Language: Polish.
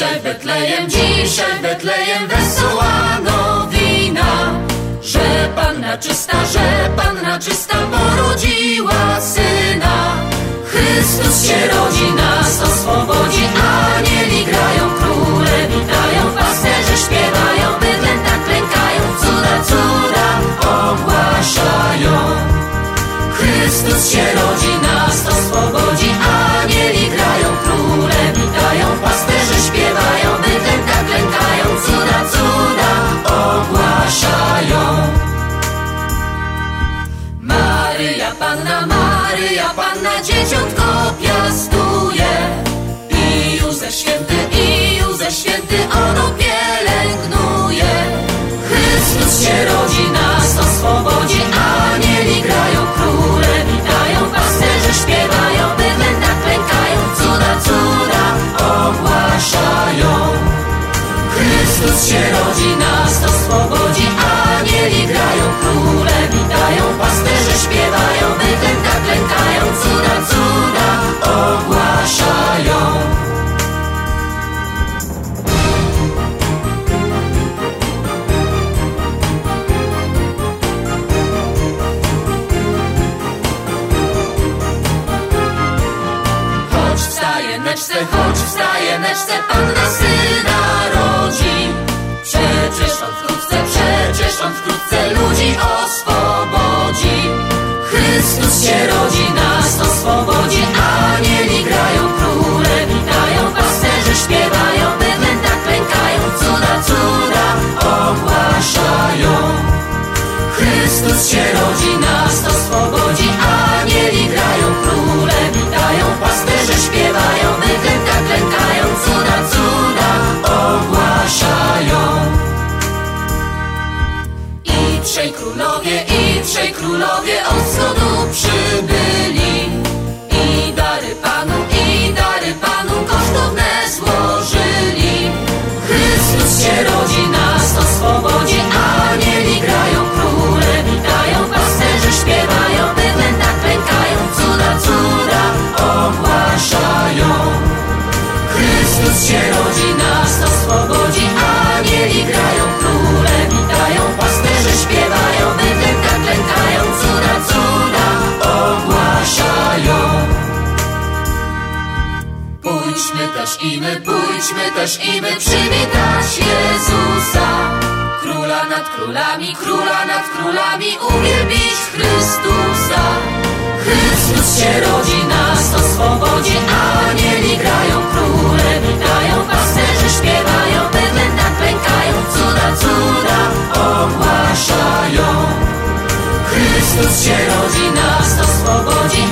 Betlejem, dzisiaj Betlejem wesoła nowina, że Panna czysta, że Panna czysta porodziła syna. Chrystus się rodzi, Chrystus się rodzi, nas oswobodzi, anieli grają, króle witają, pasterze śpiewają, bydlęta klękają, cuda, cuda ogłaszają. Choć w stajeneczce, choć w stajeneczce Panna syna I trzej królowie, i trzej królowie od wschodu przybyli. I dary Panu, i dary Panu kosztowne złożyli. Chrystus się rodzi, nas pójdźmy też i my przywitać Jezusa. Króla nad królami, króla nad królami, uwielbić Chrystusa. Chrystus się rodzi, nas oswobodzi, anieli grają, króle witają, pasterze śpiewają, bydlęta klękają, cuda, cuda ogłaszają. Chrystus się rodzi, nas oswobodzi,